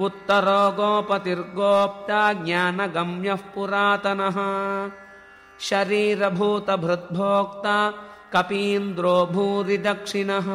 उत्तरो गोपतिर्गोप्ता ज्ञानगम्यः पुरातनः। शरीरभूतभृद्भोक्ता कपीन्द्रो भूरिदक्षिणः।